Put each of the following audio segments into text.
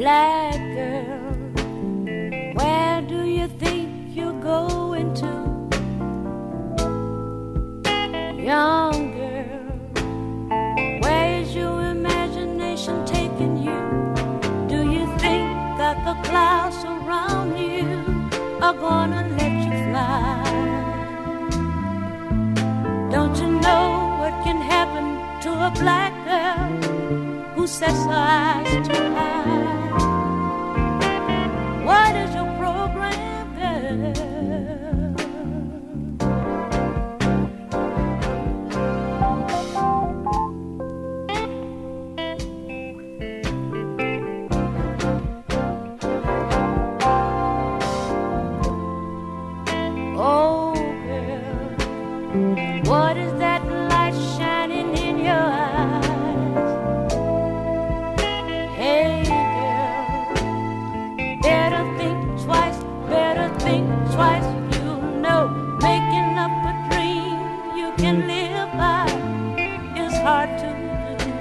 Black girl, where do you think you're going to? Young girl, where's your imagination taking you? Do you think that the clouds around you are gonna let you fly? Don't you know what can happen to a black girl who sets her eyes too high? What is that light shining in your eyes? Hey, girl, better think twice, better think twice. You know, making up a dream you can live by is hard to do.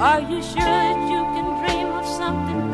Are you sure you can dream of something